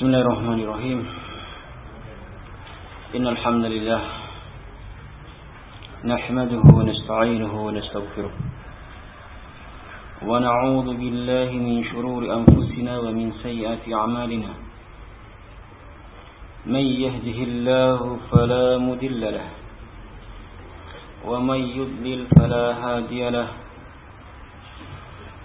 بسم الله الرحمن الرحيم. إن الحمد لله نحمده ونستعينه ونستغفره ونعوذ بالله من شرور أنفسنا ومن سيئات أعمالنا. من يهده الله فلا مدل له ومن يضلل فلا هادي له.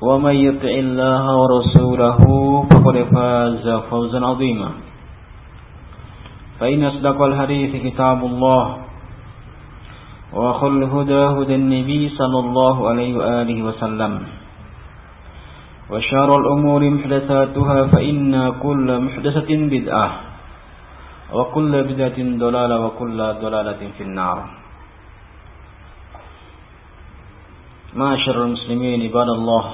ومن يطع الله ورسوله فقد فاز فوزا عظيما. فإن أصدق الحديث كتاب الله وخل الهدى هدى النبي صلى الله عليه وآله وسلم وشار الأمور محدثاتها فإن كل محدثة بدعة وكل بدعة ضلالة وكل ضلالة في النار. معاشر المسلمين عباد الله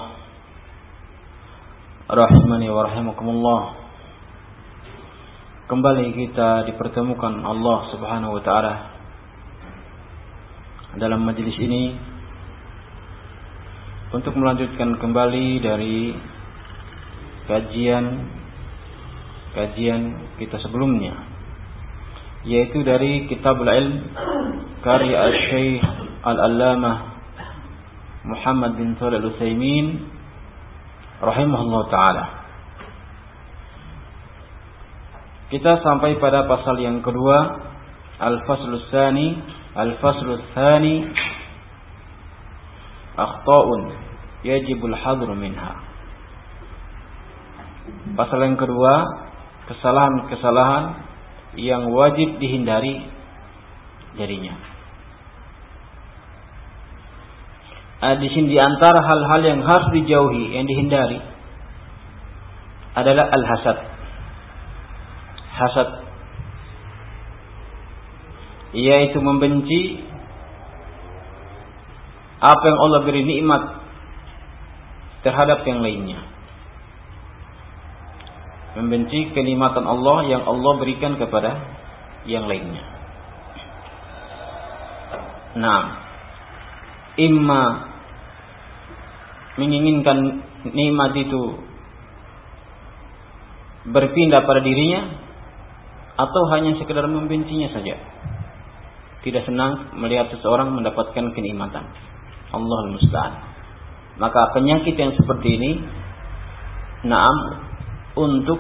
rahimani wa rahimakumullah. Kembali kita dipertemukan Allah Subhanahu wa taala dalam majelis ini untuk melanjutkan kembali dari kajian kajian kita sebelumnya yaitu dari kitab al-ilm karya Syekh Al-Allamah Muhammad bin Shalih Al-Utsaimin rahimahullah taala. Kita sampai pada pasal yang kedua, al-faslus tsani, al-faslus tsani akhta'un yajibul hadru minha. Pasal yang kedua, kesalahan-kesalahan yang wajib dihindari darinya. Di sini di antara hal-hal yang harus dijauhi, yang dihindari adalah al-hasad. Hasad yaitu membenci apa yang Allah beri nikmat terhadap yang lainnya. Membenci kenikmatan Allah yang Allah berikan kepada yang lainnya. Nah, imma menginginkan nikmat itu berpindah pada dirinya atau hanya sekedar membencinya saja. Tidak senang melihat seseorang mendapatkan kenikmatan. Allah musta'an. Maka penyakit yang seperti ini naam untuk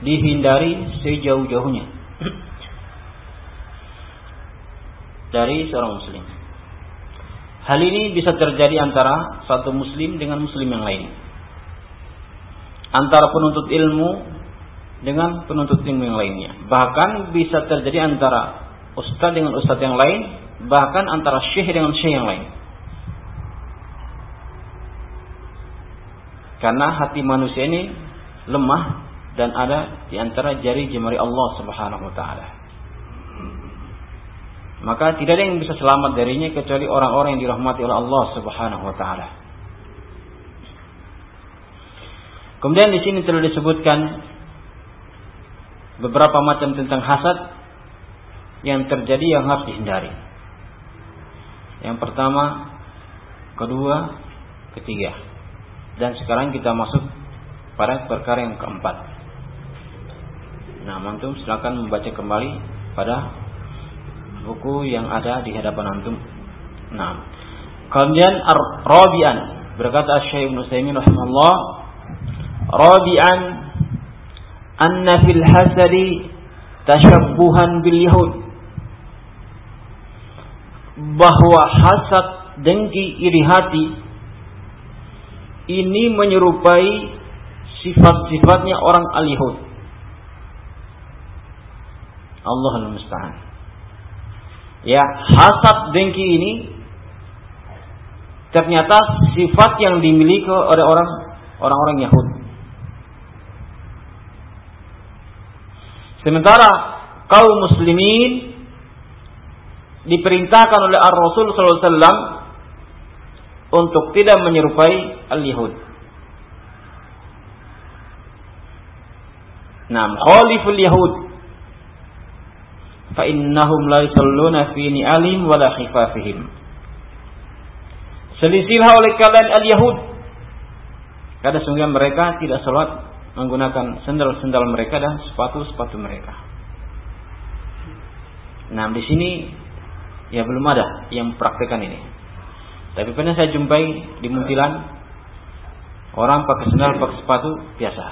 dihindari sejauh-jauhnya dari seorang muslim. Hal ini bisa terjadi antara satu muslim dengan muslim yang lain. Antara penuntut ilmu dengan penuntut ilmu yang lainnya. Bahkan bisa terjadi antara ustaz dengan ustaz yang lain, bahkan antara syekh dengan syekh yang lain. Karena hati manusia ini lemah dan ada di antara jari jemari Allah Subhanahu wa taala. Maka tidak ada yang bisa selamat darinya kecuali orang-orang yang dirahmati oleh Allah Subhanahu wa taala. Kemudian di sini telah disebutkan beberapa macam tentang hasad yang terjadi yang harus dihindari. Yang pertama, kedua, ketiga. Dan sekarang kita masuk pada perkara yang keempat. Nah, mantum silakan membaca kembali pada buku yang ada di hadapan antum. Nah, kemudian Rabi'an berkata Syekh Ibnu Utsaimin rahimahullah, Rabi'an anna fil hasadi tashabbuhan bil yahud bahwa hasad dengki iri hati ini menyerupai sifat-sifatnya orang al-Yahud. Allah musta'an. Ya, hasad dengki ini ternyata sifat yang dimiliki oleh orang orang-orang Yahudi. Sementara kaum muslimin diperintahkan oleh Ar-Rasul SAW untuk tidak menyerupai al-Yahud. Nam khaliful Yahud fa innahum la yusalluna fi ni'alim wa la khifafihim. Selisilah oleh kalian al-Yahud. Karena sungguh mereka tidak salat menggunakan sendal-sendal mereka dan sepatu-sepatu mereka. Nah, di sini ya belum ada yang praktekan ini. Tapi pernah saya jumpai di Muntilan orang pakai sendal, pakai sepatu biasa.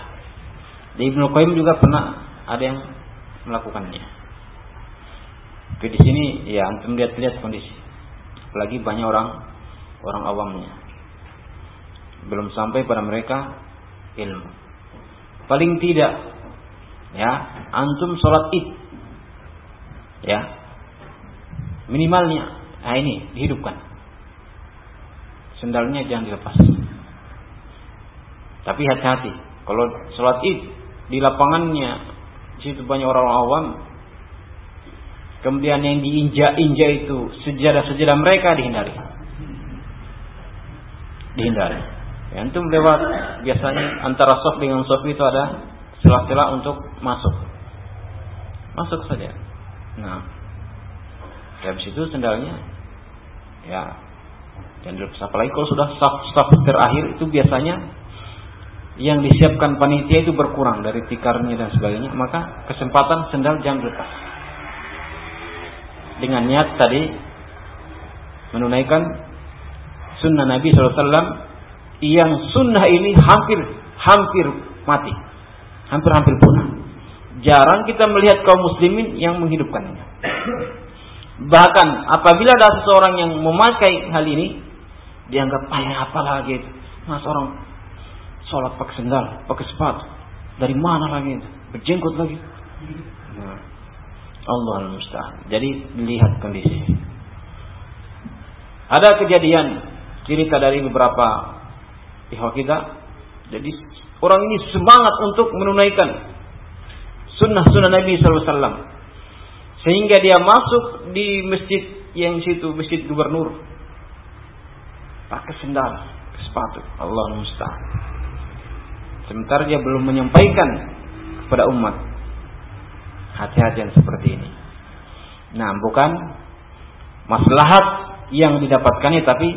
Di Ibnu Qayyim juga pernah ada yang melakukannya. Tapi di sini ya antum lihat-lihat kondisi. Apalagi banyak orang orang awamnya. Belum sampai pada mereka ilmu. Paling tidak ya, antum sholat id. Ya. Minimalnya. Nah ini dihidupkan. Sendalnya jangan dilepas. Tapi hati-hati. Kalau sholat id di lapangannya situ banyak orang awam kemudian yang diinjak-injak itu sejarah-sejarah mereka dihindari. Dihindari. Ya, antum lewat biasanya antara soft dengan soft itu ada celah-celah untuk masuk. Masuk saja. Nah, dari situ sendalnya. Ya. Dan apalagi kalau sudah saf-saf terakhir itu biasanya yang disiapkan panitia itu berkurang dari tikarnya dan sebagainya, maka kesempatan sendal jangan lepas. Dengan niat tadi menunaikan sunnah Nabi SAW yang sunnah ini hampir hampir mati, hampir-hampir punah. Jarang kita melihat kaum muslimin yang menghidupkannya. Bahkan apabila ada seseorang yang memakai hal ini, dianggap ayah apa lagi itu? Mas orang sholat pakai sendal, pakai sepatu, dari mana lagi itu? Berjenggot lagi. Nah, Allah mustahil. Jadi lihat kondisi. Ada kejadian cerita dari beberapa pihak kita. Jadi orang ini semangat untuk menunaikan sunnah-sunnah Nabi SAW. Sehingga dia masuk di masjid yang situ, masjid gubernur. Pakai sendal, sepatu. Allah musta'an. Sementara dia belum menyampaikan kepada umat hati-hati yang seperti ini. Nah, bukan maslahat yang didapatkannya tapi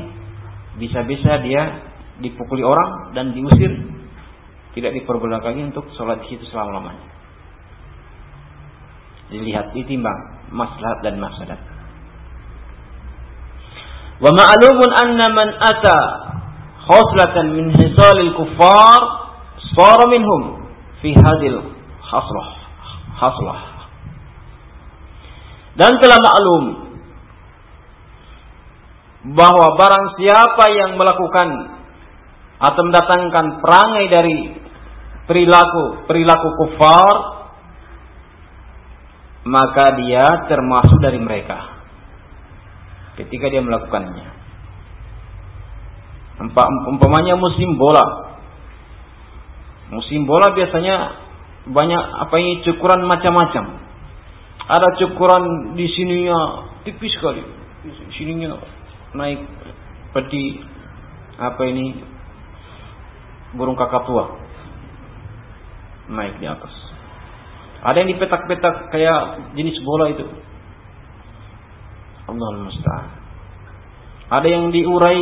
bisa-bisa dia dipukuli orang dan diusir tidak diperbolehkan untuk sholat di situ selama lamanya. Dilihat ditimbang maslahat dan mafsadat. Wa ma'lumun anna man ata khoslatan min hisalil kuffar sara minhum fi hadil khaslah khaslah. Dan telah maklum bahwa barang siapa yang melakukan atau mendatangkan perangai dari perilaku perilaku kufar maka dia termasuk dari mereka ketika dia melakukannya. Umpamanya musim bola. Musim bola biasanya banyak apa ini cukuran macam-macam ada cukuran di sininya tipis sekali sininya naik seperti apa ini burung kakak tua naik di atas. Ada yang dipetak-petak kayak jenis bola itu. Allah musta'an. Ada yang diurai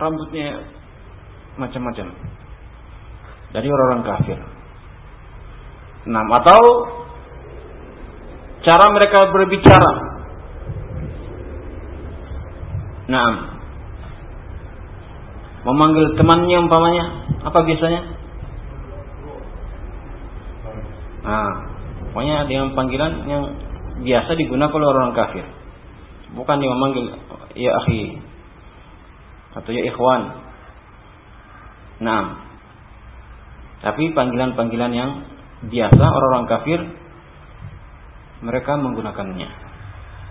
rambutnya macam-macam dari orang-orang kafir. Nah, atau cara mereka berbicara. Nah, memanggil temannya umpamanya apa biasanya Nah, pokoknya dengan panggilan yang biasa digunakan oleh orang kafir. Bukan dia memanggil ya akhi atau ya ikhwan. Nah, tapi panggilan-panggilan yang biasa orang-orang kafir mereka menggunakannya.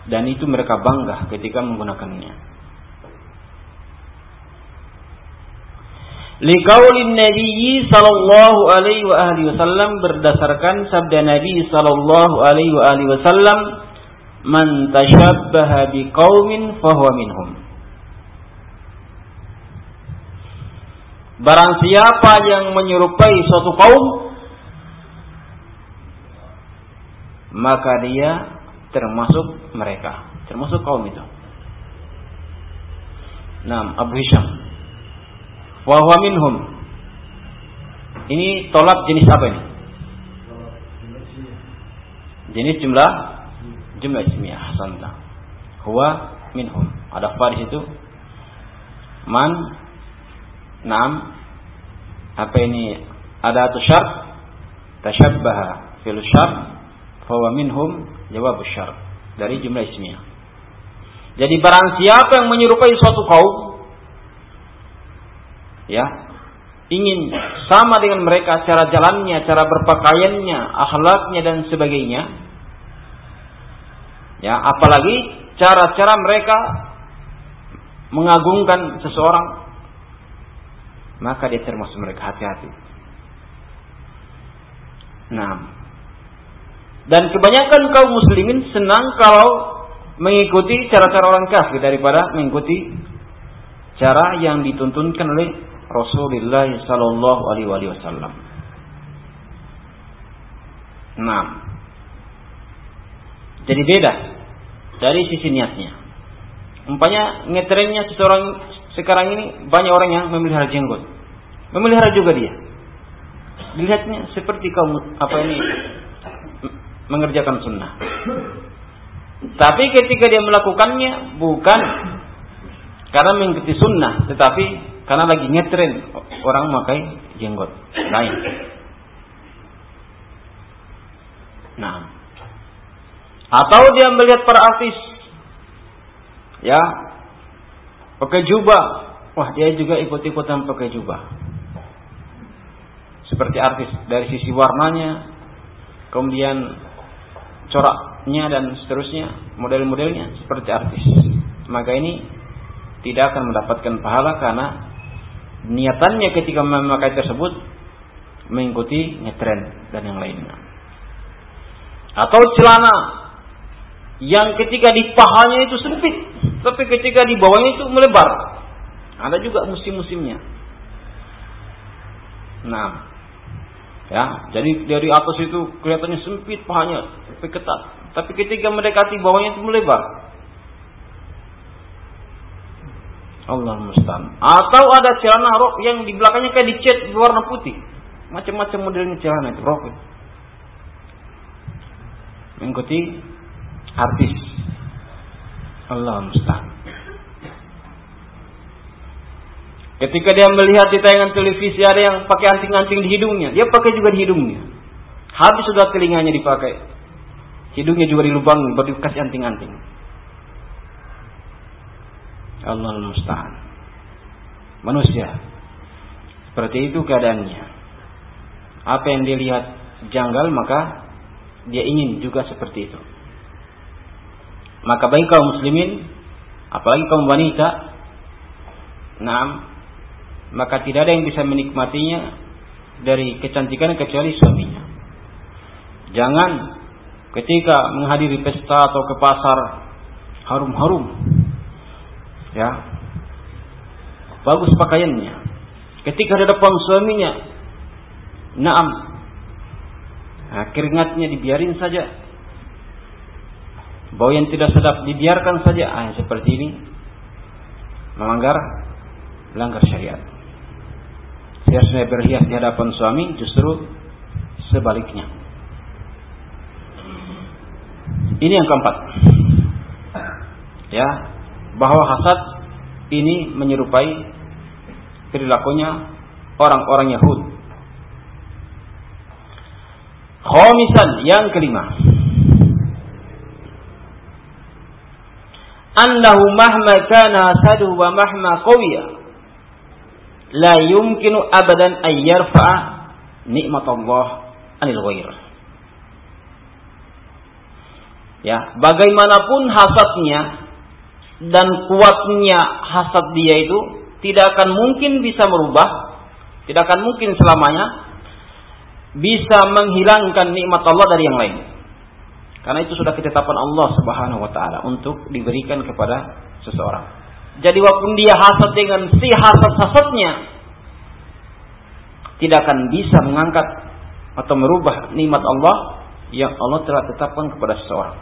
Dan itu mereka bangga ketika menggunakannya. Liqaulin Nabi sallallahu alaihi wa alihi wasallam berdasarkan sabda Nabi sallallahu alaihi wa alihi wasallam man tashabbaha biqaumin fahuwa minhum. Barang siapa yang menyerupai suatu kaum maka dia termasuk mereka, termasuk kaum itu. Nah, Abu Hisham Wahwa minhum. Ini tolak jenis apa ini? Jenis jumlah jumlah ismiyah. Hasanta. Huwa minhum. Ada fa di situ. Man Naam apa ini ada atau syart tashabbaha fil syart fahuwa minhum jawab syart dari jumlah ismiyah. Jadi barang siapa yang menyerupai suatu kaum ya ingin sama dengan mereka cara jalannya, cara berpakaiannya, akhlaknya dan sebagainya. Ya, apalagi cara-cara mereka mengagungkan seseorang maka dia termasuk mereka hati-hati. Nah, dan kebanyakan kaum muslimin senang kalau mengikuti cara-cara orang kafir daripada mengikuti cara yang dituntunkan oleh Rasulullah sallallahu alaihi wasallam. Nah, jadi beda dari sisi niatnya. Umpanya ngetrennya seseorang sekarang ini banyak orang yang memelihara jenggot. Memelihara juga dia. Dilihatnya seperti kaum apa ini mengerjakan sunnah. Tapi ketika dia melakukannya bukan karena mengikuti sunnah, tetapi karena lagi ngetren orang memakai jenggot lain. Nah, atau dia melihat para artis, ya, pakai jubah, wah dia juga ikut-ikutan pakai jubah. Seperti artis dari sisi warnanya, kemudian coraknya dan seterusnya, model-modelnya seperti artis. Maka ini tidak akan mendapatkan pahala karena niatannya ketika memakai tersebut mengikuti ngetren dan yang lainnya. Atau celana yang ketika di pahanya itu sempit, tapi ketika di bawahnya itu melebar. Ada juga musim-musimnya. Nah, ya, jadi dari atas itu kelihatannya sempit pahanya, tapi ketat. Tapi ketika mendekati bawahnya itu melebar. Allah mustan. Atau ada celana rok yang di belakangnya kayak dicat berwarna putih. Macam-macam modelnya celana itu rok. Mengikuti artis. Allah mustan. Ketika dia melihat di tayangan televisi ada yang pakai anting-anting di hidungnya, dia pakai juga di hidungnya. Habis sudah telinganya dipakai. Hidungnya juga dilubang baru dikasih anting-anting. Allah musta'an. Manusia. Seperti itu keadaannya. Apa yang dia lihat janggal maka dia ingin juga seperti itu. Maka baik kaum muslimin, apalagi kaum wanita, nah, maka tidak ada yang bisa menikmatinya dari kecantikan kecuali suaminya. Jangan ketika menghadiri pesta atau ke pasar harum-harum. Ya. Bagus pakaiannya. Ketika di depan suaminya naam. Nah, keringatnya dibiarin saja. Bau yang tidak sedap dibiarkan saja. Ah, seperti ini. Melanggar melanggar syariat seharusnya berhias di hadapan suami justru sebaliknya ini yang keempat ya bahwa hasad ini menyerupai perilakunya orang-orang Yahud. Khamisan yang kelima. Annahu mahma kana sadu wa mahma qawiya la yumkinu abadan an yarfa'a nikmat Allah anil ghair. Ya, bagaimanapun hasadnya dan kuatnya hasad dia itu tidak akan mungkin bisa merubah, tidak akan mungkin selamanya bisa menghilangkan nikmat Allah dari yang lain. Karena itu sudah ketetapan Allah Subhanahu wa taala untuk diberikan kepada seseorang. Jadi walaupun dia hasad dengan si hasad-hasadnya tidak akan bisa mengangkat atau merubah nikmat Allah yang Allah telah tetapkan kepada seseorang.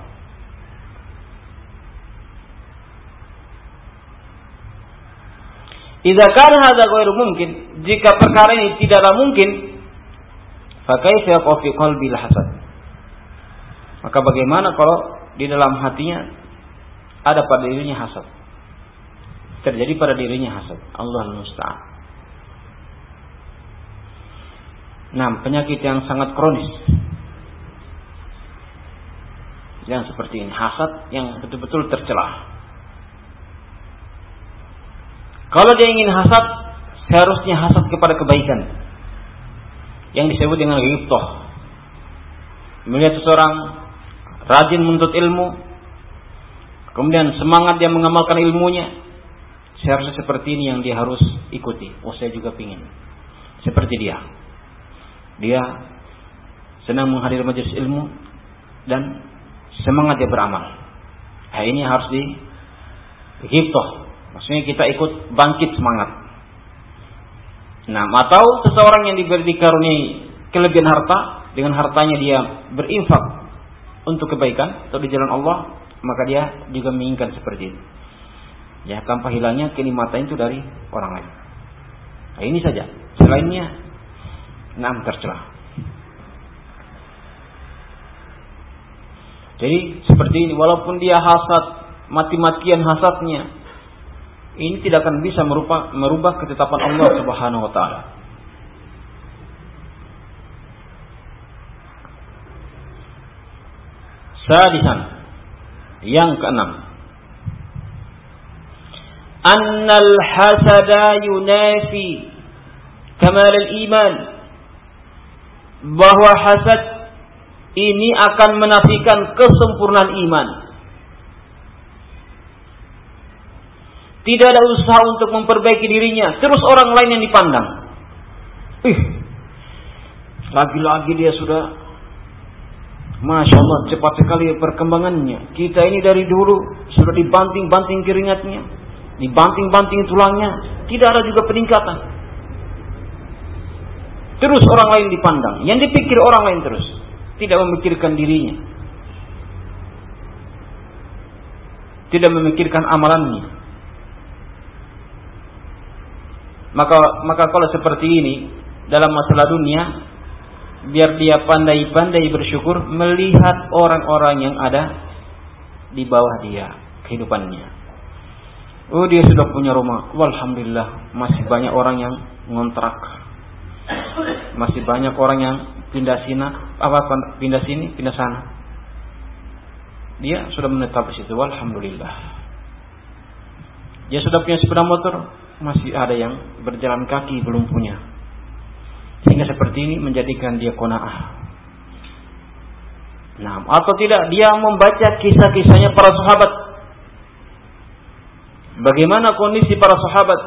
Jika kana hadza mungkin, jika perkara ini tidaklah mungkin, Fakaifa yaqa fi qalbil hasad? Maka bagaimana kalau di dalam hatinya ada pada dirinya hasad? Terjadi pada dirinya hasad. Allah musta'an. Nah, penyakit yang sangat kronis. Yang seperti ini, hasad yang betul-betul tercelah. Kalau dia ingin hasad, seharusnya hasad kepada kebaikan yang disebut dengan ghibtah. Melihat seseorang rajin menuntut ilmu, kemudian semangat dia mengamalkan ilmunya, seharusnya seperti ini yang dia harus ikuti. Oh saya juga pingin seperti dia. Dia senang menghadiri majelis ilmu dan semangat dia beramal. Nah, ini harus di ghibtah. Maksudnya kita ikut bangkit semangat. Nah, atau seseorang yang diberi dikaruniai kelebihan harta, dengan hartanya dia berinfak untuk kebaikan atau di jalan Allah, maka dia juga menginginkan seperti itu. Ya, tanpa hilangnya kenikmatan itu dari orang lain. Nah, ini saja. Selainnya, enam tercela. Jadi seperti ini, walaupun dia hasad, mati-matian hasadnya, ini tidak akan bisa merubah, merubah ketetapan Allah Subhanahu wa taala. Sadisan yang keenam Annal hasada yunafi kamal iman bahwa hasad ini akan menafikan kesempurnaan iman Tidak ada usaha untuk memperbaiki dirinya. Terus orang lain yang dipandang. Ih, lagi-lagi dia sudah Masya Allah cepat sekali perkembangannya. Kita ini dari dulu sudah dibanting-banting keringatnya. Dibanting-banting tulangnya. Tidak ada juga peningkatan. Terus orang lain dipandang. Yang dipikir orang lain terus. Tidak memikirkan dirinya. Tidak memikirkan amalannya. Maka maka kalau seperti ini dalam masalah dunia biar dia pandai-pandai bersyukur melihat orang-orang yang ada di bawah dia kehidupannya. Oh dia sudah punya rumah. Alhamdulillah masih banyak orang yang ngontrak. Masih banyak orang yang pindah sini, apa pindah sini, pindah sana. Dia sudah menetap di situ. Alhamdulillah. Dia sudah punya sepeda motor, masih ada yang berjalan kaki belum punya. Sehingga seperti ini menjadikan dia kona'ah. Nah, atau tidak dia membaca kisah-kisahnya para sahabat. Bagaimana kondisi para sahabat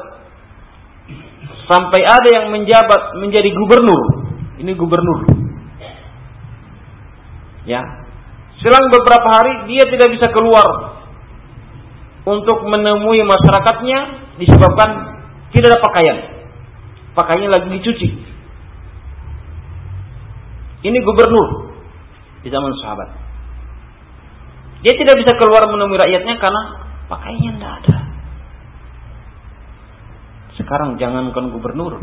sampai ada yang menjabat menjadi gubernur. Ini gubernur. Ya. Selang beberapa hari dia tidak bisa keluar untuk menemui masyarakatnya disebabkan tidak ada pakaian. Pakaiannya lagi dicuci. Ini gubernur di zaman sahabat. Dia tidak bisa keluar menemui rakyatnya karena pakaiannya tidak ada. Sekarang jangankan gubernur.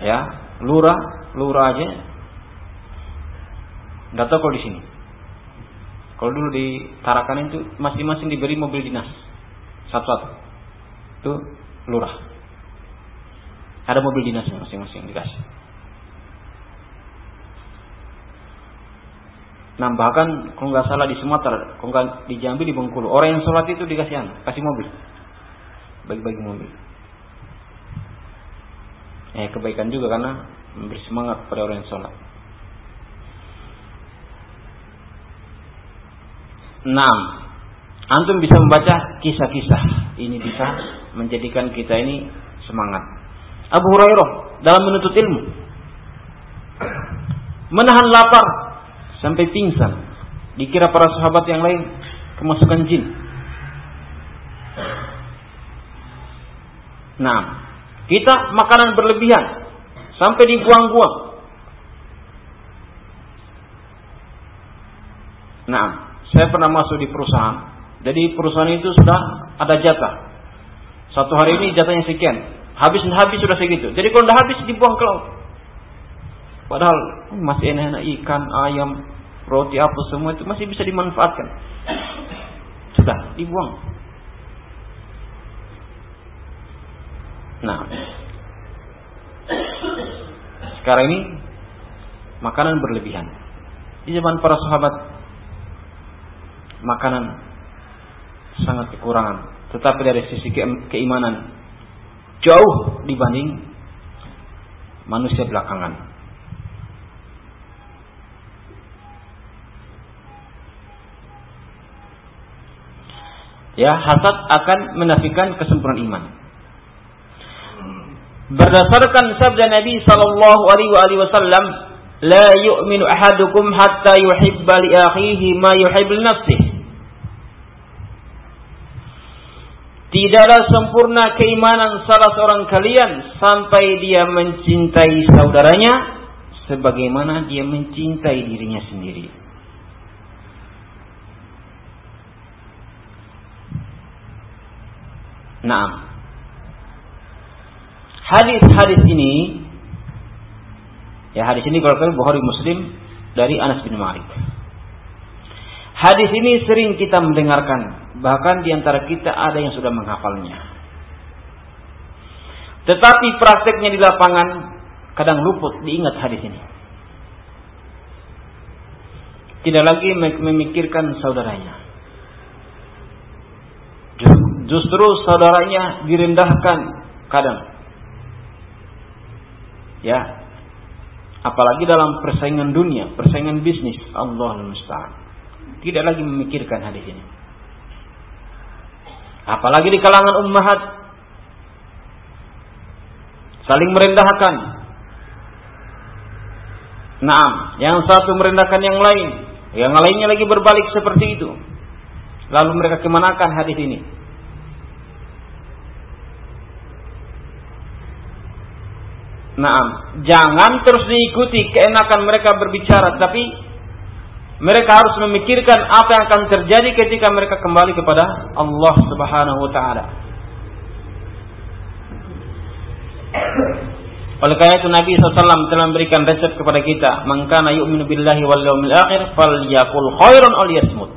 Ya, lurah, lurah aja. Tidak tahu kalau di sini. Kalau dulu di Tarakan itu masing-masing diberi mobil dinas satu-satu. Itu lurah. Ada mobil dinasnya masing-masing dikasih. Nah bahkan kalau nggak salah di Sumatera, kalau nggak di Jambi di Bengkulu, orang yang sholat itu dikasih an, kasih mobil, bagi-bagi mobil. Eh kebaikan juga karena memberi semangat pada orang yang sholat. Enam, antum bisa membaca kisah-kisah. Ini bisa menjadikan kita ini semangat. Abu Hurairah dalam menuntut ilmu menahan lapar sampai pingsan. Dikira para sahabat yang lain kemasukan jin. Nah, kita makanan berlebihan sampai dibuang-buang. Nah, saya pernah masuk di perusahaan. Jadi perusahaan itu sudah ada jatah. Satu hari ini jatahnya sekian. Habis habis sudah segitu. Jadi kalau sudah habis dibuang ke laut. Padahal masih enak-enak ikan, ayam, roti apa semua itu masih bisa dimanfaatkan. Sudah dibuang. Nah, sekarang ini makanan berlebihan. Di zaman para sahabat makanan sangat kekurangan, tetapi dari sisi keimanan jauh dibanding manusia belakangan. ya hasad akan menafikan kesempurnaan iman. Berdasarkan sabda Nabi sallallahu alaihi wasallam, "La yu'minu ahadukum hatta yuhibba li akhihi ma yuhibbu li nafsihi." Tidaklah sempurna keimanan salah seorang kalian sampai dia mencintai saudaranya sebagaimana dia mencintai dirinya sendiri. Nah, hadis-hadis ini, ya hadis ini kalau Bukhari Muslim dari Anas bin Malik. Hadis ini sering kita mendengarkan, bahkan di antara kita ada yang sudah menghafalnya. Tetapi prakteknya di lapangan kadang luput diingat hadis ini. Tidak lagi memikirkan saudaranya. Justru saudaranya direndahkan kadang. Ya. Apalagi dalam persaingan dunia, persaingan bisnis, Allah musta'an. Tidak lagi memikirkan hadis ini. Apalagi di kalangan ummahat saling merendahkan. Naam, yang satu merendahkan yang lain, yang lainnya lagi berbalik seperti itu. Lalu mereka kemanakan hadis ini? Nah, jangan terus diikuti keenakan mereka berbicara, tapi mereka harus memikirkan apa yang akan terjadi ketika mereka kembali kepada Allah Subhanahu wa taala. Oleh karena itu Nabi SAW telah memberikan resep kepada kita, "Man yu'minu billahi wal yawmil akhir falyakul khairan aw liyasmut."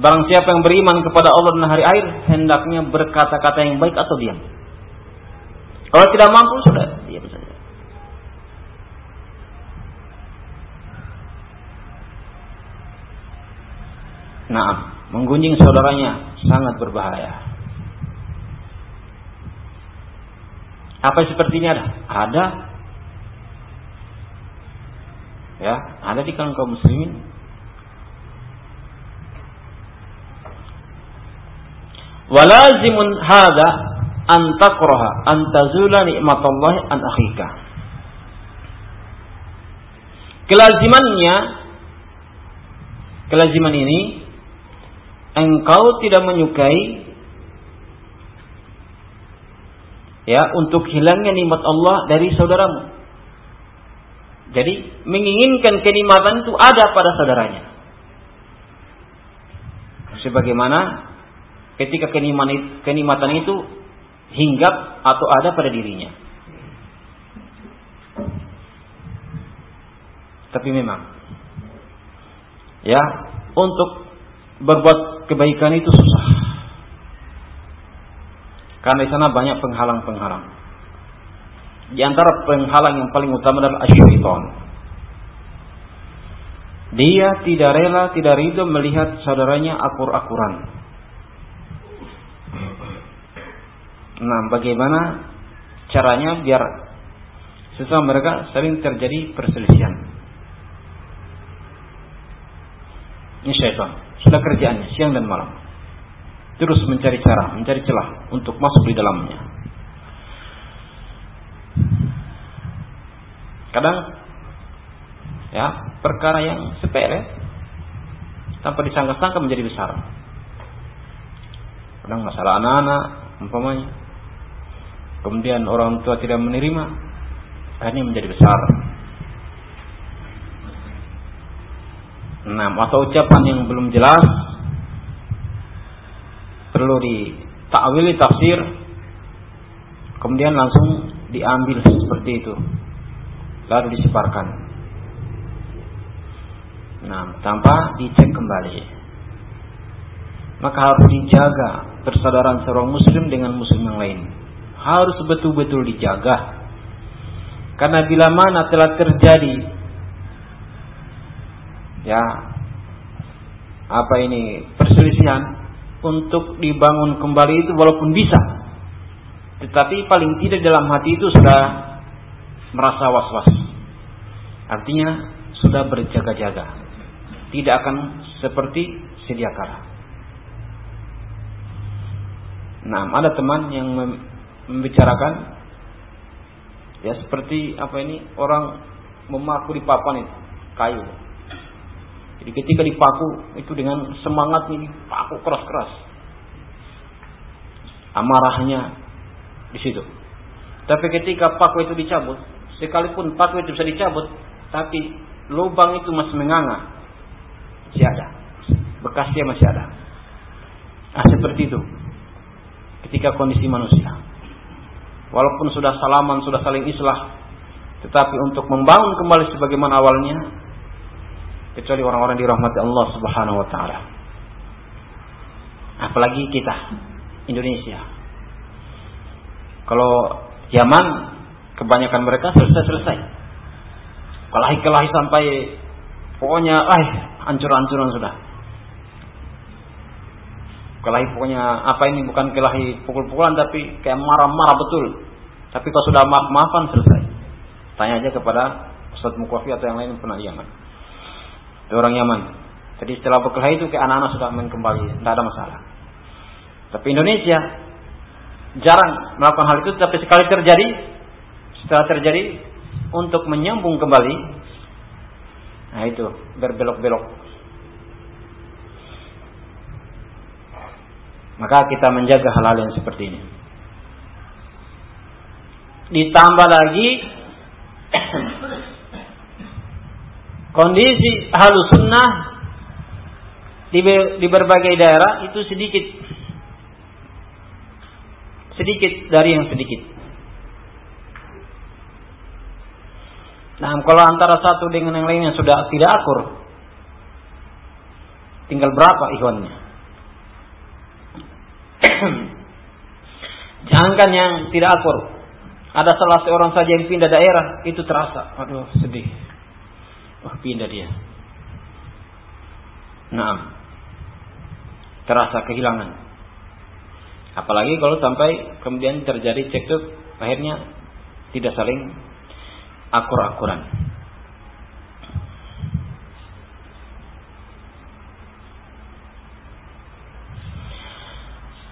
Barang siapa yang beriman kepada Allah dan hari akhir, hendaknya berkata-kata yang baik atau diam. Kalau tidak mampu sudah diam saja. Nah, menggunjing saudaranya sangat berbahaya. Apa seperti ini ada? Ada. Ya, ada di kalangan kaum muslimin. Walazimun hada antakroha antazula nikmatullah an akhika. Kelazimannya kelaziman ini engkau tidak menyukai ya untuk hilangnya nikmat Allah dari saudaramu. Jadi menginginkan kenikmatan itu ada pada saudaranya. Sebagaimana ketika kenikmatan itu hinggap atau ada pada dirinya. Tapi memang ya, untuk berbuat kebaikan itu susah. Karena di sana banyak penghalang-penghalang. Di antara penghalang yang paling utama adalah asyaiton. Dia tidak rela, tidak ridho melihat saudaranya akur-akuran. Nah, bagaimana caranya biar sesama mereka sering terjadi perselisihan? Ini syaitan. Sudah kerjaannya siang dan malam. Terus mencari cara, mencari celah untuk masuk di dalamnya. Kadang ya perkara yang sepele tanpa disangka-sangka menjadi besar. Kadang masalah anak-anak umpamanya. Kemudian orang tua tidak menerima, akhirnya menjadi besar. Nah, atau ucapan yang belum jelas perlu ditakwili tafsir kemudian langsung diambil seperti itu lalu disebarkan Nah, tanpa dicek kembali. Maka harus dijaga persaudaraan seorang muslim dengan muslim yang lain. Harus betul-betul dijaga. Karena bila mana telah terjadi ya apa ini perselisihan untuk dibangun kembali itu walaupun bisa tetapi paling tidak dalam hati itu sudah merasa was-was artinya sudah berjaga-jaga tidak akan seperti sedia kala. Nah, ada teman yang membicarakan ya seperti apa ini orang memaku di papan itu kayu. Jadi ketika dipaku itu dengan semangat ini paku keras-keras. Amarahnya di situ. Tapi ketika paku itu dicabut, sekalipun paku itu bisa dicabut, tapi lubang itu masih menganga masih ada. Bekasnya masih ada. Nah, seperti itu. Ketika kondisi manusia. Walaupun sudah salaman, sudah saling islah. Tetapi untuk membangun kembali sebagaimana awalnya. Kecuali orang-orang dirahmati Allah subhanahu wa ta'ala. Apalagi kita. Indonesia. Kalau zaman kebanyakan mereka selesai-selesai. Kelahi-kelahi sampai pokoknya ah hancur-hancuran sudah. Kelahi pokoknya apa ini bukan kelahi pukul-pukulan tapi kayak marah-marah betul. Tapi kalau sudah maaf-maafan selesai. Tanya aja kepada Ustaz Mukwafi atau yang lain pernah Yaman. Itu orang Yaman. Jadi setelah berkelahi itu kayak anak-anak sudah main kembali, tidak ada masalah. Tapi Indonesia jarang melakukan hal itu, tapi sekali terjadi, setelah terjadi untuk menyambung kembali, nah itu berbelok-belok Maka kita menjaga hal-hal yang seperti ini. Ditambah lagi kondisi halus sunnah di, berbagai daerah itu sedikit sedikit dari yang sedikit. Nah, kalau antara satu dengan yang lainnya sudah tidak akur, tinggal berapa ikhwannya? Jangankan yang tidak akur. Ada salah seorang saja yang pindah daerah, itu terasa. Aduh, sedih. Wah, pindah dia. Nah, terasa kehilangan. Apalagi kalau sampai kemudian terjadi cekcok, akhirnya tidak saling akur-akuran.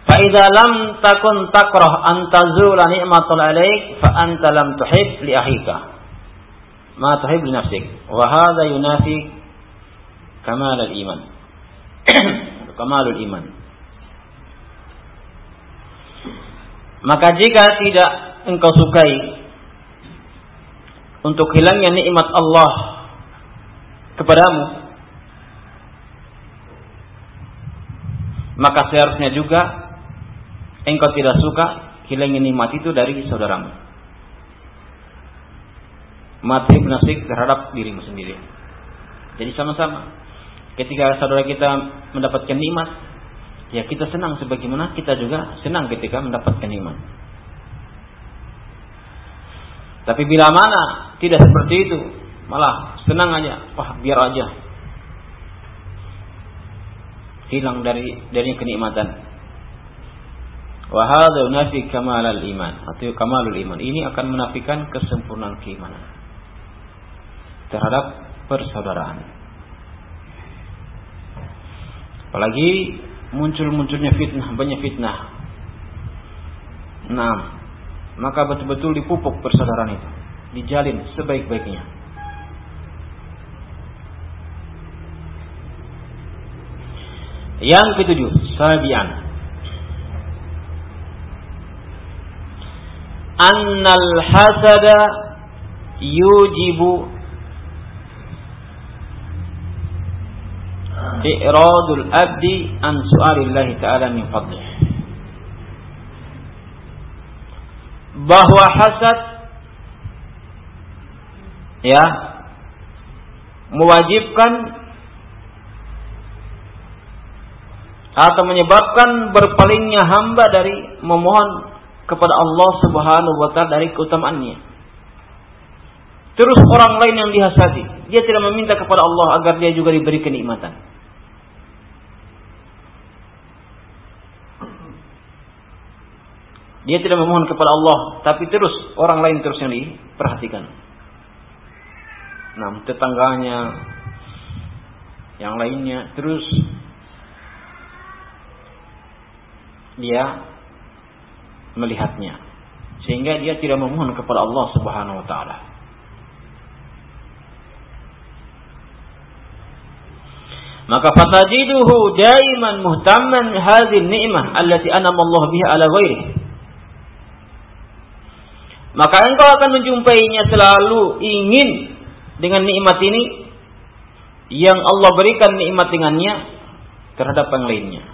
Fa idza lam takun takrah antazula ni'matul alaik fa anta lam tuhib li ahika. Ma tuhib li nafsik. Wa hadza yunafi kamal al-iman. kamal al-iman. Maka jika tidak engkau sukai untuk hilangnya nikmat Allah kepadamu, maka seharusnya juga engkau tidak suka hilangnya nikmat itu dari saudaramu. Mati nasib terhadap dirimu sendiri. Jadi sama-sama. Ketika saudara kita mendapatkan nikmat, ya kita senang sebagaimana kita juga senang ketika mendapatkan nikmat. Tapi bila mana tidak seperti itu, malah senang aja, wah biar aja. hilang dari dari kenikmatan. Wa hadza yunafi kamalal iman atau kamalul iman. Ini akan menafikan kesempurnaan keimanan terhadap persaudaraan. Apalagi muncul-munculnya fitnah, banyak fitnah. Nah, maka betul-betul dipupuk persaudaraan itu, dijalin sebaik-baiknya. Yang ketujuh, sabian. Annal hasada yujibu i'radul abdi an su'alillahi ta'ala min fadlih. Bahwa hasad ya mewajibkan atau menyebabkan berpalingnya hamba dari memohon kepada Allah Subhanahu wa taala dari keutamaannya. Terus orang lain yang dihasati, dia tidak meminta kepada Allah agar dia juga diberi kenikmatan. Dia tidak memohon kepada Allah, tapi terus orang lain terus yang diperhatikan. Nah, tetangganya, yang lainnya, terus dia melihatnya. Sehingga dia tidak memohon kepada Allah subhanahu wa ta'ala. Maka fatajiduhu daiman muhtamman hadhihi ni'mah allati anama Allah biha ala ghairihi maka engkau akan menjumpainya selalu ingin dengan nikmat ini yang Allah berikan nikmat dengannya terhadap yang lainnya.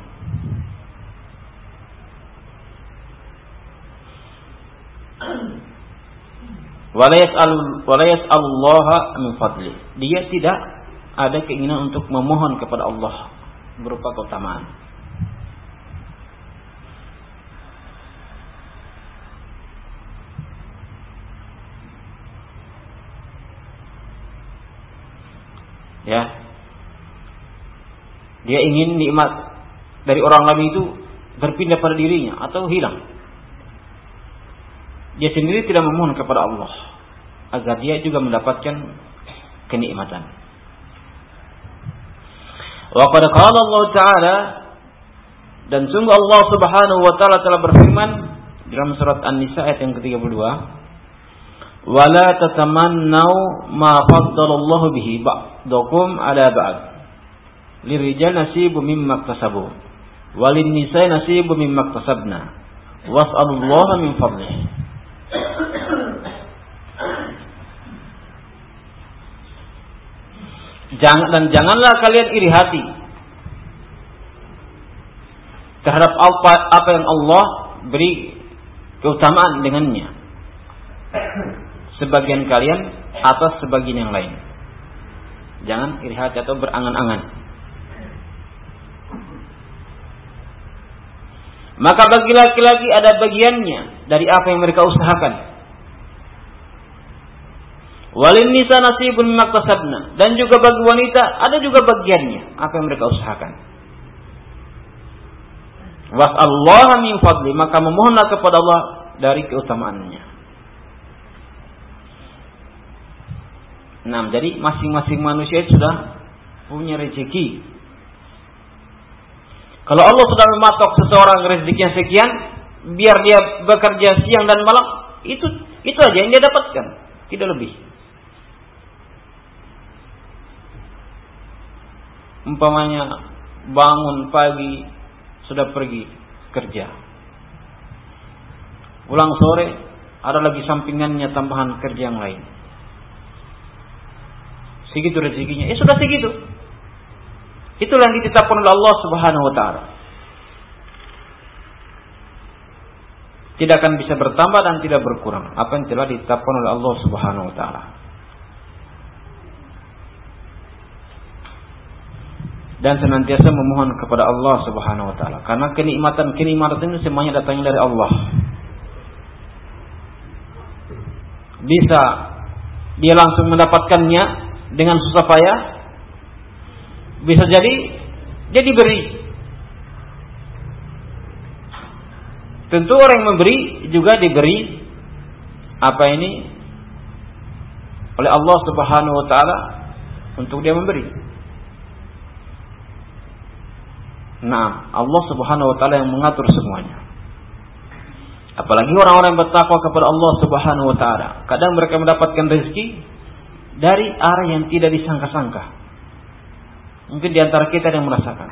Walayas Allah min fadli. Dia tidak ada keinginan untuk memohon kepada Allah berupa keutamaan. ya. Dia ingin nikmat dari orang lain itu berpindah pada dirinya atau hilang dia sendiri tidak memohon kepada Allah agar dia juga mendapatkan kenikmatan wa qad qala Allah taala dan sungguh Allah Subhanahu wa taala telah berfirman dalam surat An-Nisa ayat yang ke-32 wala tatamannau ma faddalallahu bihi ba ba'dakum ala ba'd. Lirijal nasibu mimma iktasabu. Walin nisai nasibu mimma iktasabna. Was'alullaha min fadlih. Jangan dan janganlah kalian iri hati terhadap apa, apa yang Allah beri keutamaan dengannya. Sebagian kalian atas sebagian yang lain. Jangan iri hati atau berangan-angan. Maka bagi laki-laki ada bagiannya dari apa yang mereka usahakan. Walin nisa nasibun maktasabna dan juga bagi wanita ada juga bagiannya apa yang mereka usahakan. Allah min fadli maka memohonlah kepada Allah dari keutamaannya. Nah, jadi masing-masing manusia sudah punya rezeki. Kalau Allah sudah mematok seseorang rezekinya sekian, biar dia bekerja siang dan malam, itu itu aja yang dia dapatkan, tidak lebih. Umpamanya bangun pagi sudah pergi kerja. Pulang sore ada lagi sampingannya tambahan kerja yang lain Segitu rezekinya. Ya sudah segitu. Itulah yang ditetapkan oleh Allah Subhanahu wa taala. Tidak akan bisa bertambah dan tidak berkurang apa yang telah ditetapkan oleh Allah Subhanahu wa taala. dan senantiasa memohon kepada Allah Subhanahu wa taala karena kenikmatan-kenikmatan ini semuanya datangnya dari Allah. Bisa dia langsung mendapatkannya dengan susah payah. Bisa jadi dia diberi. Tentu orang yang memberi juga diberi apa ini oleh Allah Subhanahu wa taala untuk dia memberi. Nah, Allah Subhanahu wa taala yang mengatur semuanya. Apalagi orang-orang yang bertakwa kepada Allah Subhanahu wa taala. Kadang mereka mendapatkan rezeki dari arah yang tidak disangka-sangka. Mungkin di antara kita yang merasakan.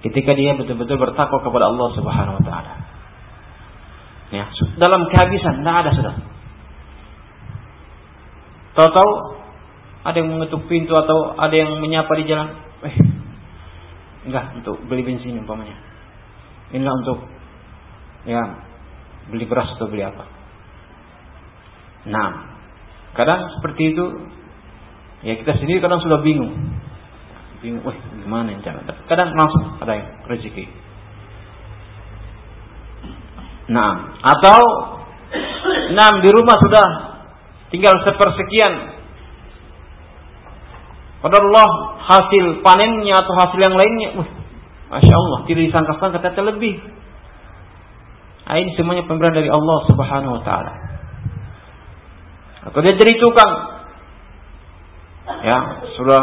Ketika dia betul-betul bertakwa kepada Allah Subhanahu wa taala. Ya, dalam kehabisan tidak ada sudah. Tahu-tahu ada yang mengetuk pintu atau ada yang menyapa di jalan. Enggak untuk beli bensin umpamanya. Inilah untuk ya beli beras atau beli apa. Nah, kadang seperti itu ya kita sendiri kadang sudah bingung. Bingung, wah gimana yang cara? Kadang langsung ada rezeki. Nah, atau enam di rumah sudah tinggal sepersekian. Padahal Allah hasil panennya atau hasil yang lainnya, wah, masya Allah tidak disangka-sangka ternyata lebih. Nah, ini semuanya pemberian dari Allah Subhanahu Wa Taala. Atau dia jadi tukang, ya sudah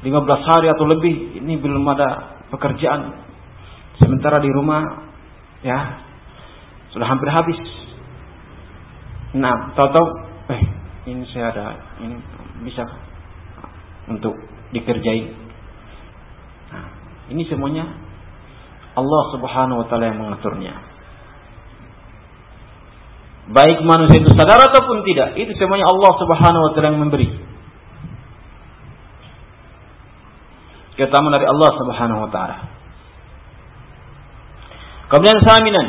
15 hari atau lebih ini belum ada pekerjaan. Sementara di rumah ya sudah hampir habis. Nah, tahu-tahu eh ini saya ada ini bisa untuk dikerjai. Nah, ini semuanya Allah Subhanahu wa taala yang mengaturnya. Baik manusia itu sadar ataupun tidak, itu semuanya Allah Subhanahu wa taala yang memberi. keutamaan dari Allah Subhanahu wa taala. Kemudian saminan.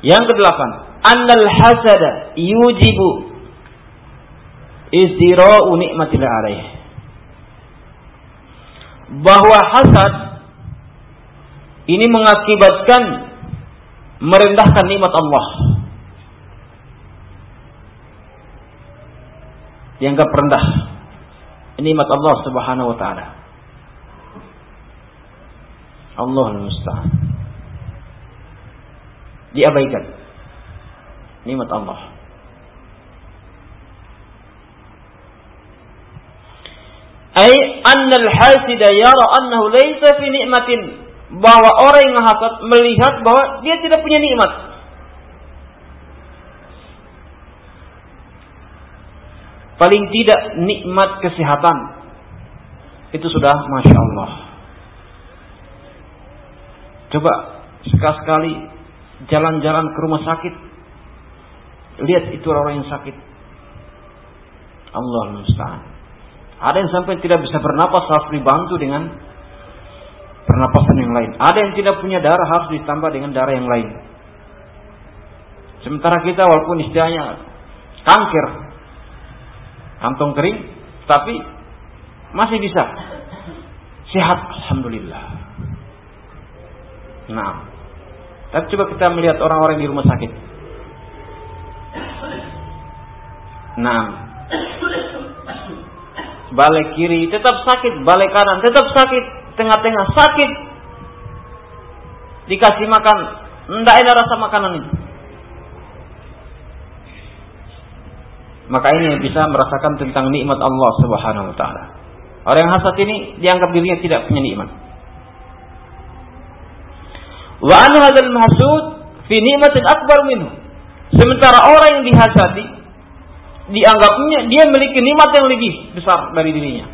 Yang kedelapan, annal hasada yujibu istira'u nikmatil alaih. Bahwa hasad ini mengakibatkan merendahkan nikmat Allah. Dianggap rendah nikmat Allah Subhanahu wa taala. Allah musta'an. Diabaikan nikmat Allah. Ai anna al-hasida yara annahu laysa fi ni'matin bahwa orang yang hasad melihat bahwa dia tidak punya nikmat. Paling tidak nikmat kesehatan. Itu sudah Masya Allah. Coba sekali-sekali jalan-jalan ke rumah sakit. Lihat itu orang yang sakit. Allah musta'an. Ada yang sampai tidak bisa bernapas harus dibantu dengan pernapasan yang lain. Ada yang tidak punya darah harus ditambah dengan darah yang lain. Sementara kita walaupun istilahnya kanker, kantong kering, tapi masih bisa sehat, alhamdulillah. Nah, tapi coba kita melihat orang-orang di rumah sakit. Nah, balik kiri tetap sakit, balik kanan tetap sakit, tengah-tengah sakit. Dikasih makan, tidak enak rasa makanan itu. Maka ini bisa merasakan tentang nikmat Allah Subhanahu wa taala. Orang yang hasad ini dianggap dirinya tidak punya nikmat. Wa an hadzal mahsud fi nikmatin akbar minhu. Sementara orang yang dihasati dianggapnya dia memiliki nikmat yang lebih besar dari dirinya.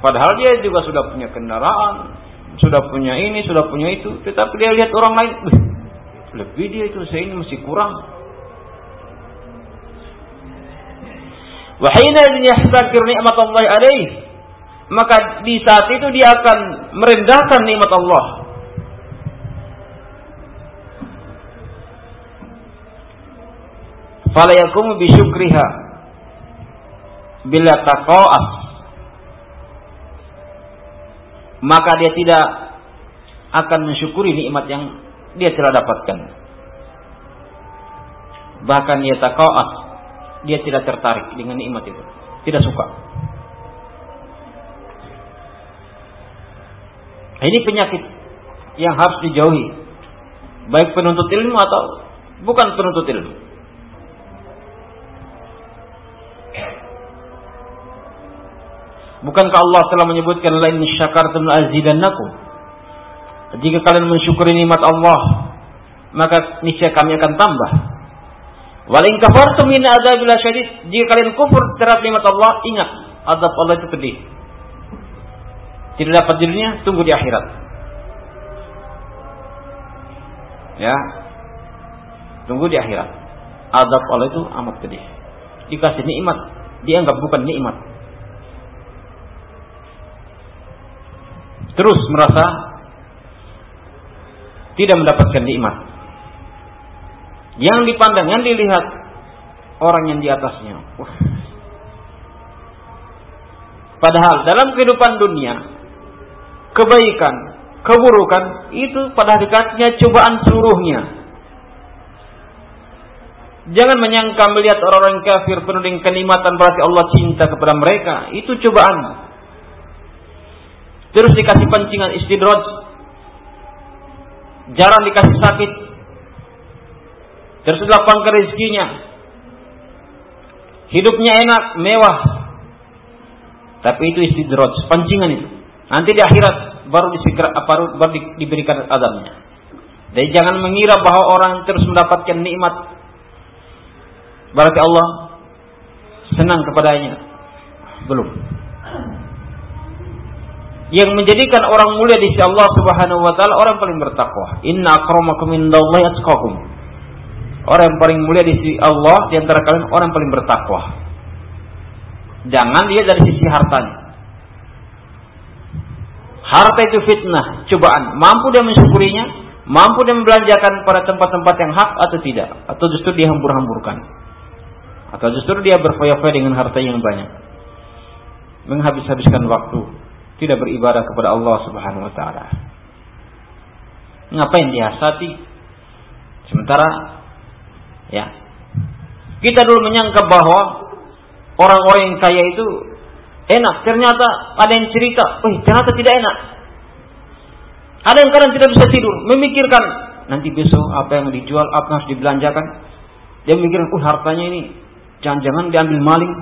Padahal dia juga sudah punya kendaraan, sudah punya ini, sudah punya itu, tetapi dia lihat orang lain, lebih dia itu saya ini masih kurang. Wahina yahtakir nikmat Allah alaih. Maka di saat itu dia akan merendahkan nikmat Allah. Fala yakumu bila taqa'as maka dia tidak akan mensyukuri nikmat yang dia telah dapatkan. Bahkan dia taqa'at, dia tidak tertarik dengan nikmat itu. Tidak suka. Ini penyakit yang harus dijauhi. Baik penuntut ilmu atau bukan penuntut ilmu. Bukankah Allah telah menyebutkan lain syakartum azidannakum? Jika kalian mensyukuri nikmat Allah, maka niscaya kami akan tambah. Waling kafartum min adzabil syadid. Jika kalian kufur terhadap nikmat Allah, ingat azab Allah itu pedih. Tidak dapat di dunia, tunggu di akhirat. Ya. Tunggu di akhirat. Azab Allah itu amat pedih. Dikasih nikmat, dianggap bukan nikmat. Terus merasa tidak mendapatkan nikmat. Yang dipandang, yang dilihat orang yang di atasnya. Padahal dalam kehidupan dunia, kebaikan, keburukan itu pada hakikatnya cobaan seluruhnya. Jangan menyangka melihat orang-orang kafir penuh dengan kenikmatan berarti Allah cinta kepada mereka. Itu cobaan. Terus dikasih pancingan istidroj. Jarang dikasih sakit. Terus dilapangkan rezekinya. Hidupnya enak, mewah. Tapi itu istidroj, pancingan itu. Nanti di akhirat baru disikra, baru, baru di, diberikan adabnya. Jadi jangan mengira bahwa orang terus mendapatkan nikmat. Berarti Allah senang kepadanya. Belum yang menjadikan orang mulia di sisi Allah Subhanahu wa taala orang paling bertakwa. Inna akramakum indallahi atqakum. Orang paling mulia di sisi Allah di antara kalian orang paling bertakwa. Jangan dia dari sisi hartanya. Harta itu fitnah, cobaan. Mampu dia mensyukurinya, mampu dia membelanjakan pada tempat-tempat yang hak atau tidak, atau justru dia hambur-hamburkan. Atau justru dia berfoya-foya dengan harta yang banyak. Menghabis-habiskan waktu, tidak beribadah kepada Allah Subhanahu wa taala. Ngapain dihasati? Sementara ya kita dulu menyangka bahwa orang-orang yang kaya itu enak, ternyata ada yang cerita, "Oh, ternyata tidak enak." Ada yang kadang tidak bisa tidur, memikirkan nanti besok apa yang dijual, apa yang harus dibelanjakan. Dia memikirkan, "Oh, hartanya ini jangan-jangan diambil maling."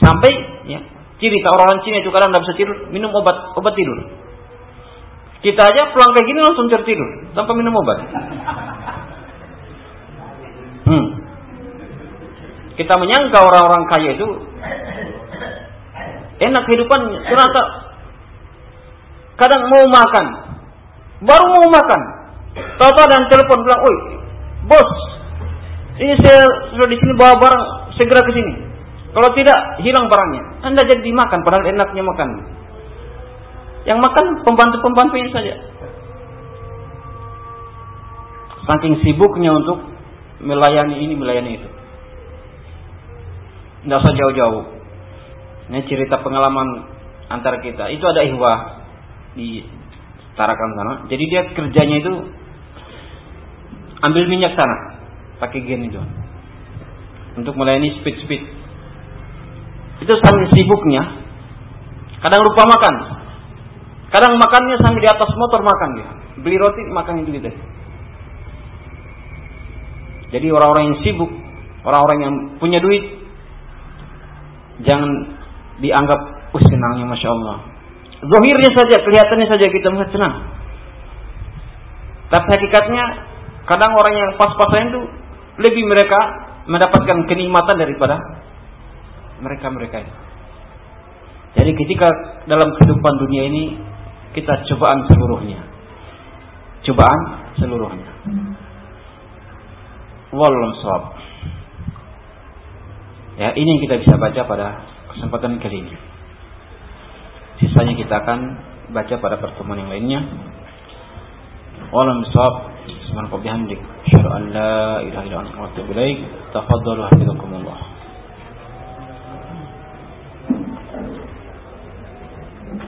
Sampai ya, Cerita orang-orang Cina itu kadang tidak bisa tidur, minum obat, obat tidur. Kita aja pulang kayak gini langsung tertidur tanpa minum obat. Hmm. Kita menyangka orang-orang kaya itu enak kehidupan ternyata kadang mau makan, baru mau makan, tahu-tahu dan telepon bilang, "Oi, bos, ini saya sudah di sini bawa barang, segera ke sini." Kalau tidak, hilang barangnya. Anda jadi dimakan, padahal enaknya makan. Yang makan pembantu-pembantunya saja. Saking sibuknya untuk melayani ini, melayani itu. Tidak usah jauh-jauh. Ini cerita pengalaman antara kita. Itu ada ihwah di Tarakan sana. Jadi dia kerjanya itu ambil minyak tanah pakai gen itu untuk melayani speed-speed itu sambil sibuknya. Kadang lupa makan. Kadang makannya sambil di atas motor makan dia. Beli roti makan itu gitu. Jadi orang-orang yang sibuk, orang-orang yang punya duit, jangan dianggap senangnya masya Allah. Zohirnya saja, kelihatannya saja kita melihat senang. Tapi hakikatnya kadang orang yang pas-pasan itu lebih mereka mendapatkan kenikmatan daripada mereka-mereka ini. Jadi ketika dalam kehidupan dunia ini kita cobaan seluruhnya. Cobaan seluruhnya. Wallam sawab. Ya, ini yang kita bisa baca pada kesempatan kali ini. Sisanya kita akan baca pada pertemuan yang lainnya. Wallam sawab. Subhanallahi wa bihamdik. Asyhadu an la ilaha illa anta astaghfiruka. Tafaddalu hafizakumullah.